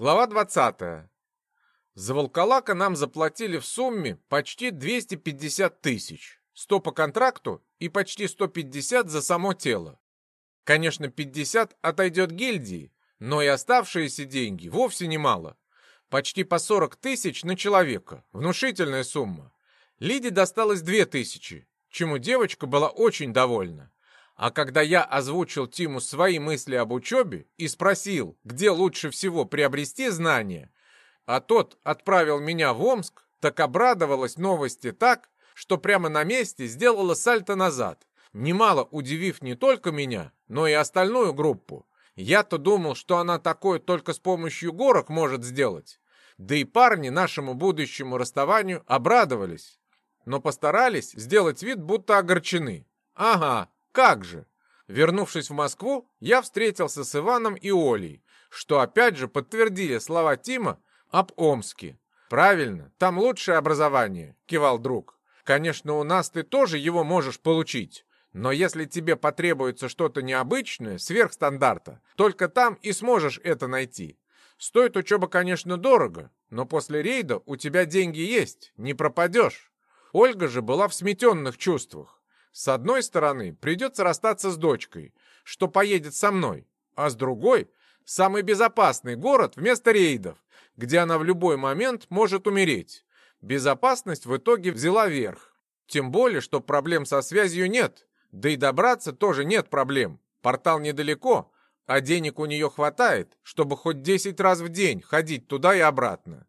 Глава 20. За волколака нам заплатили в сумме почти 250 тысяч. 100 по контракту и почти 150 за само тело. Конечно, 50 отойдет гильдии, но и оставшиеся деньги вовсе немало. Почти по 40 тысяч на человека. Внушительная сумма. Лиде досталось 2 тысячи, чему девочка была очень довольна. А когда я озвучил Тиму свои мысли об учебе и спросил, где лучше всего приобрести знания, а тот отправил меня в Омск, так обрадовалась новости так, что прямо на месте сделала сальто назад, немало удивив не только меня, но и остальную группу. Я-то думал, что она такое только с помощью горок может сделать. Да и парни нашему будущему расставанию обрадовались, но постарались сделать вид, будто огорчены. Ага, как же! Вернувшись в Москву, я встретился с Иваном и Олей, что опять же подтвердили слова Тима об Омске. «Правильно, там лучшее образование», — кивал друг. «Конечно, у нас ты тоже его можешь получить, но если тебе потребуется что-то необычное, сверх стандарта, только там и сможешь это найти. Стоит учеба, конечно, дорого, но после рейда у тебя деньги есть, не пропадешь». Ольга же была в сметенных чувствах. С одной стороны, придется расстаться с дочкой, что поедет со мной, а с другой — самый безопасный город вместо рейдов, где она в любой момент может умереть. Безопасность в итоге взяла верх. Тем более, что проблем со связью нет, да и добраться тоже нет проблем. Портал недалеко, а денег у нее хватает, чтобы хоть 10 раз в день ходить туда и обратно.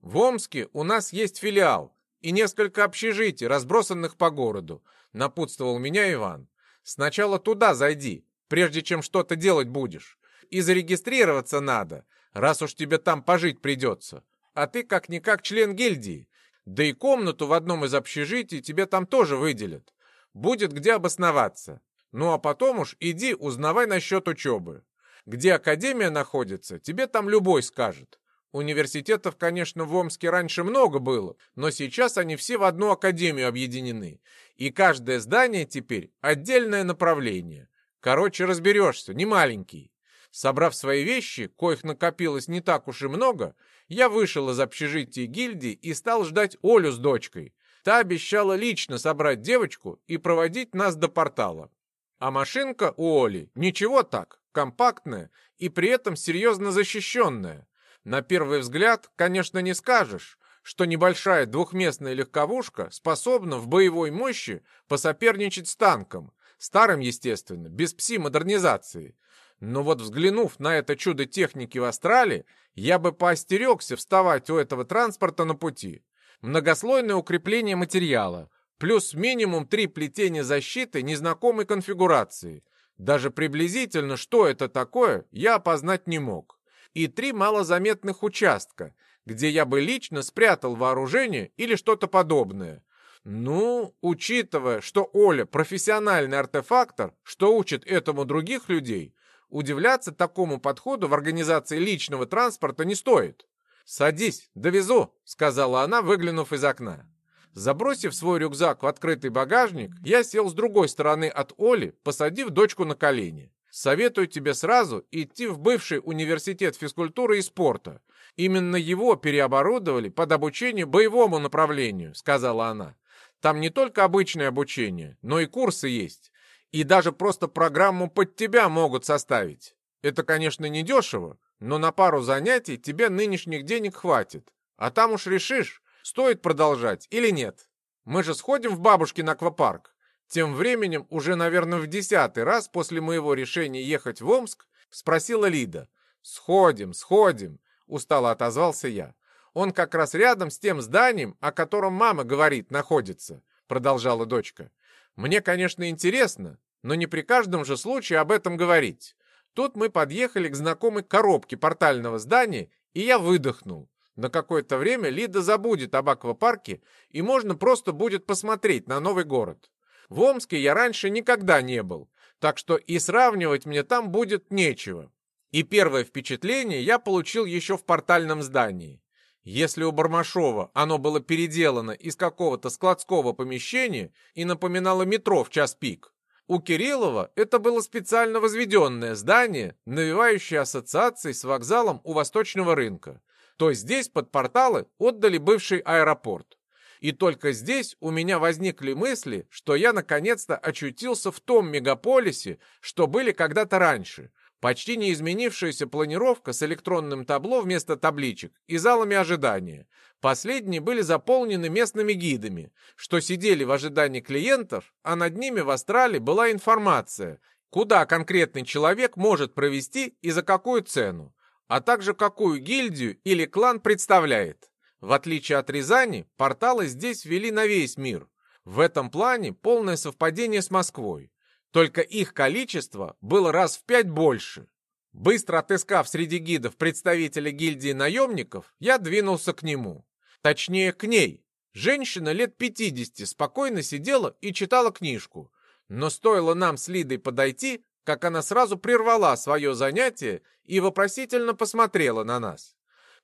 В Омске у нас есть филиал и несколько общежитий, разбросанных по городу, напутствовал меня Иван. Сначала туда зайди, прежде чем что-то делать будешь. И зарегистрироваться надо, раз уж тебе там пожить придется. А ты как-никак член гильдии. Да и комнату в одном из общежитий тебе там тоже выделят. Будет где обосноваться. Ну а потом уж иди узнавай насчет учебы. Где академия находится, тебе там любой скажет. Университетов, конечно, в Омске раньше много было, но сейчас они все в одну академию объединены. И каждое здание теперь отдельное направление. Короче, разберешься, не маленький. Собрав свои вещи, коих накопилось не так уж и много, я вышел из общежития гильдии и стал ждать Олю с дочкой. Та обещала лично собрать девочку и проводить нас до портала. А машинка у Оли ничего так, компактная и при этом серьезно защищенная. На первый взгляд, конечно, не скажешь, что небольшая двухместная легковушка способна в боевой мощи посоперничать с танком, старым, естественно, без пси-модернизации. Но вот взглянув на это чудо техники в Австралии, я бы поостерегся вставать у этого транспорта на пути. Многослойное укрепление материала, плюс минимум три плетения защиты незнакомой конфигурации. Даже приблизительно, что это такое, я опознать не мог и три малозаметных участка, где я бы лично спрятал вооружение или что-то подобное. Ну, учитывая, что Оля профессиональный артефактор, что учит этому других людей, удивляться такому подходу в организации личного транспорта не стоит. «Садись, довезу», — сказала она, выглянув из окна. Забросив свой рюкзак в открытый багажник, я сел с другой стороны от Оли, посадив дочку на колени. Советую тебе сразу идти в бывший университет физкультуры и спорта. Именно его переоборудовали под обучение боевому направлению, сказала она. Там не только обычное обучение, но и курсы есть. И даже просто программу под тебя могут составить. Это, конечно, не дешево, но на пару занятий тебе нынешних денег хватит. А там уж решишь, стоит продолжать или нет. Мы же сходим в бабушкин аквапарк. Тем временем, уже, наверное, в десятый раз после моего решения ехать в Омск, спросила Лида. «Сходим, сходим», — устало отозвался я. «Он как раз рядом с тем зданием, о котором мама говорит, находится», — продолжала дочка. «Мне, конечно, интересно, но не при каждом же случае об этом говорить. Тут мы подъехали к знакомой коробке портального здания, и я выдохнул. На какое-то время Лида забудет об аквапарке, и можно просто будет посмотреть на новый город. В Омске я раньше никогда не был, так что и сравнивать мне там будет нечего. И первое впечатление я получил еще в портальном здании. Если у Бармашова оно было переделано из какого-то складского помещения и напоминало метро в час пик, У Кириллова это было специально возведенное здание, навевающее ассоциации с вокзалом у Восточного рынка. То здесь под порталы отдали бывший аэропорт. И только здесь у меня возникли мысли, что я наконец-то очутился в том мегаполисе, что были когда-то раньше. Почти не изменившаяся планировка с электронным табло вместо табличек и залами ожидания. Последние были заполнены местными гидами, что сидели в ожидании клиентов, а над ними в астрале была информация, куда конкретный человек может провести и за какую цену, а также какую гильдию или клан представляет. В отличие от Рязани, порталы здесь вели на весь мир. В этом плане полное совпадение с Москвой. Только их количество было раз в пять больше. Быстро отыскав среди гидов представителя гильдии наемников, я двинулся к нему. Точнее, к ней. Женщина лет 50 спокойно сидела и читала книжку. Но стоило нам с Лидой подойти, как она сразу прервала свое занятие и вопросительно посмотрела на нас.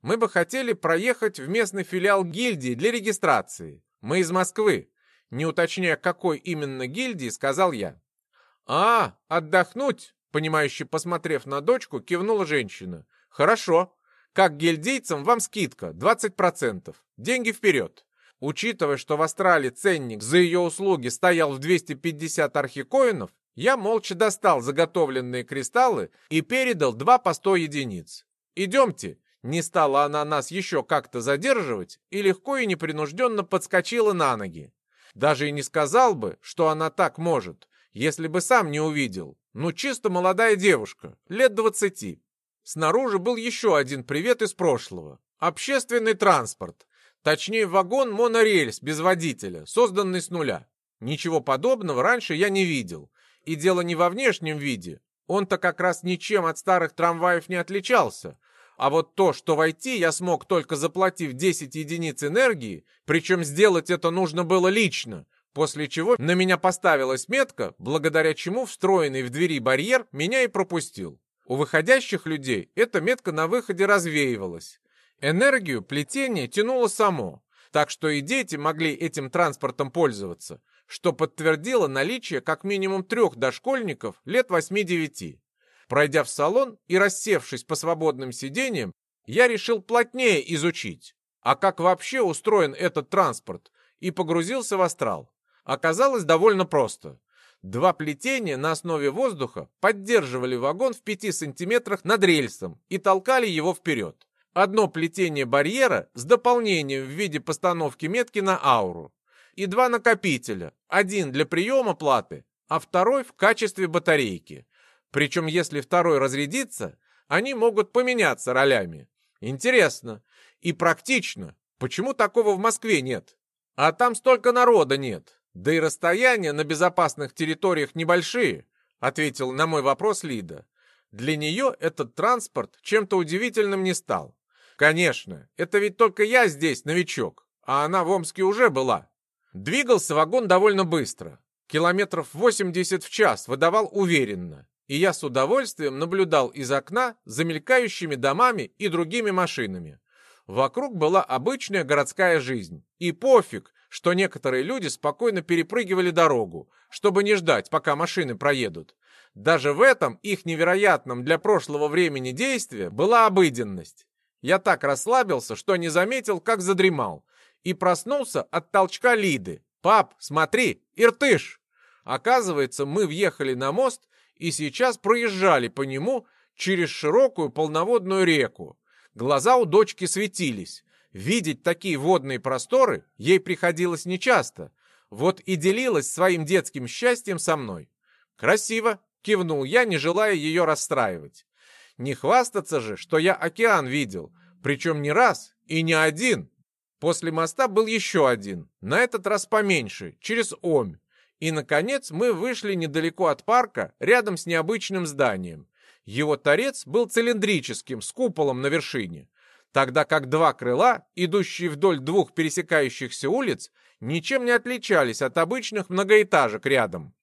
Мы бы хотели проехать в местный филиал гильдии для регистрации. Мы из Москвы. Не уточняя, какой именно гильдии, сказал я. «А, отдохнуть?» Понимающе посмотрев на дочку, кивнула женщина. «Хорошо. Как гильдейцам вам скидка 20%. Деньги вперед». Учитывая, что в Австралии ценник за ее услуги стоял в 250 архикоинов, я молча достал заготовленные кристаллы и передал два по 100 единиц. «Идемте, не стала она нас еще как-то задерживать и легко и непринужденно подскочила на ноги. Даже и не сказал бы, что она так может, если бы сам не увидел. Ну, чисто молодая девушка, лет двадцати. Снаружи был еще один привет из прошлого. Общественный транспорт. Точнее, вагон-монорельс без водителя, созданный с нуля. Ничего подобного раньше я не видел. И дело не во внешнем виде. Он-то как раз ничем от старых трамваев не отличался. А вот то, что войти я смог только заплатив 10 единиц энергии, причем сделать это нужно было лично, после чего на меня поставилась метка, благодаря чему встроенный в двери барьер меня и пропустил. У выходящих людей эта метка на выходе развеивалась. Энергию плетение тянуло само, так что и дети могли этим транспортом пользоваться, что подтвердило наличие как минимум трех дошкольников лет 8-9. Пройдя в салон и рассевшись по свободным сиденьям, я решил плотнее изучить, а как вообще устроен этот транспорт, и погрузился в астрал. Оказалось довольно просто. Два плетения на основе воздуха поддерживали вагон в 5 сантиметрах над рельсом и толкали его вперед. Одно плетение барьера с дополнением в виде постановки метки на ауру. И два накопителя, один для приема платы, а второй в качестве батарейки. Причем, если второй разрядится, они могут поменяться ролями. Интересно и практично. Почему такого в Москве нет? А там столько народа нет. Да и расстояния на безопасных территориях небольшие, ответил на мой вопрос Лида. Для нее этот транспорт чем-то удивительным не стал. Конечно, это ведь только я здесь новичок, а она в Омске уже была. Двигался вагон довольно быстро. Километров 80 в час выдавал уверенно и я с удовольствием наблюдал из окна за мелькающими домами и другими машинами. Вокруг была обычная городская жизнь. И пофиг, что некоторые люди спокойно перепрыгивали дорогу, чтобы не ждать, пока машины проедут. Даже в этом их невероятном для прошлого времени действия была обыденность. Я так расслабился, что не заметил, как задремал, и проснулся от толчка Лиды. «Пап, смотри, Иртыш!» Оказывается, мы въехали на мост и сейчас проезжали по нему через широкую полноводную реку. Глаза у дочки светились. Видеть такие водные просторы ей приходилось нечасто. Вот и делилась своим детским счастьем со мной. «Красиво!» — кивнул я, не желая ее расстраивать. «Не хвастаться же, что я океан видел, причем не раз и не один. После моста был еще один, на этот раз поменьше, через Омь. И, наконец, мы вышли недалеко от парка, рядом с необычным зданием. Его торец был цилиндрическим, с куполом на вершине, тогда как два крыла, идущие вдоль двух пересекающихся улиц, ничем не отличались от обычных многоэтажек рядом.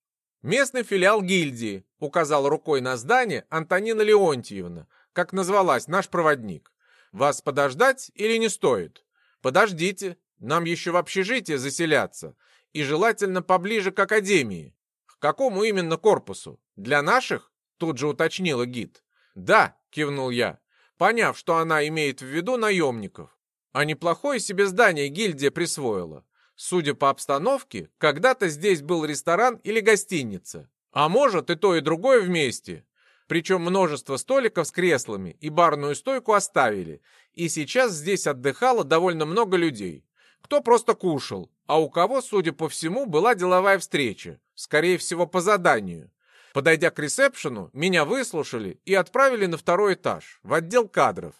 «Местный филиал гильдии», — указал рукой на здание Антонина Леонтьевна, как назвалась наш проводник. «Вас подождать или не стоит?» «Подождите, нам еще в общежитие заселяться и желательно поближе к академии. К какому именно корпусу? Для наших? Тут же уточнила гид. Да, кивнул я, поняв, что она имеет в виду наемников. А неплохое себе здание гильдия присвоила. Судя по обстановке, когда-то здесь был ресторан или гостиница. А может и то, и другое вместе. Причем множество столиков с креслами и барную стойку оставили. И сейчас здесь отдыхало довольно много людей. Кто просто кушал, а у кого, судя по всему, была деловая встреча. Скорее всего, по заданию. Подойдя к ресепшену, меня выслушали и отправили на второй этаж, в отдел кадров,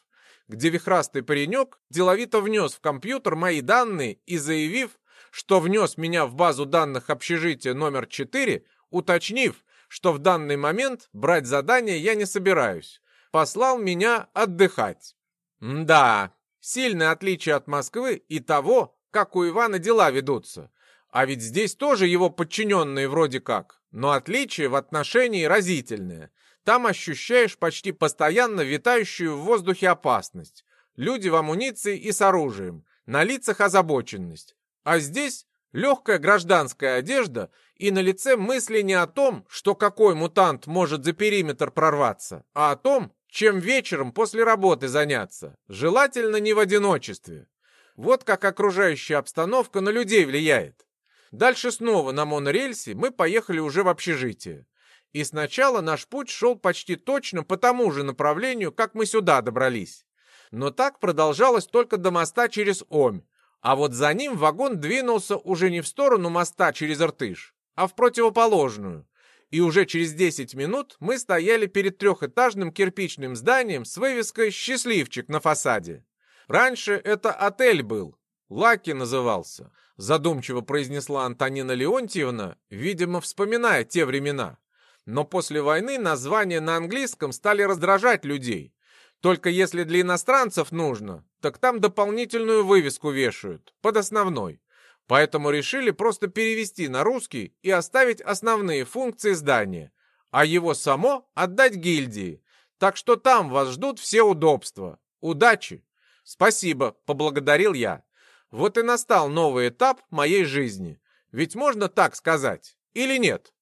где вихрастый паренек деловито внес в компьютер мои данные и, заявив, что внес меня в базу данных общежития номер 4, уточнив, что в данный момент брать задание я не собираюсь, послал меня отдыхать. да, сильное отличие от Москвы и того, как у Ивана дела ведутся. А ведь здесь тоже его подчиненные вроде как, но отличие в отношении разительное. Там ощущаешь почти постоянно витающую в воздухе опасность. Люди в амуниции и с оружием, на лицах озабоченность. А здесь легкая гражданская одежда и на лице мысли не о том, что какой мутант может за периметр прорваться, а о том, чем вечером после работы заняться, желательно не в одиночестве. Вот как окружающая обстановка на людей влияет. Дальше снова на монорельсе мы поехали уже в общежитие. И сначала наш путь шел почти точно по тому же направлению, как мы сюда добрались. Но так продолжалось только до моста через Омь, а вот за ним вагон двинулся уже не в сторону моста через Иртыш, а в противоположную. И уже через 10 минут мы стояли перед трехэтажным кирпичным зданием с вывеской «Счастливчик» на фасаде. Раньше это отель был, Лаки назывался, задумчиво произнесла Антонина Леонтьевна, видимо, вспоминая те времена. Но после войны названия на английском стали раздражать людей. Только если для иностранцев нужно, так там дополнительную вывеску вешают, под основной. Поэтому решили просто перевести на русский и оставить основные функции здания, а его само отдать гильдии. Так что там вас ждут все удобства. Удачи! Спасибо, поблагодарил я. Вот и настал новый этап моей жизни. Ведь можно так сказать, или нет?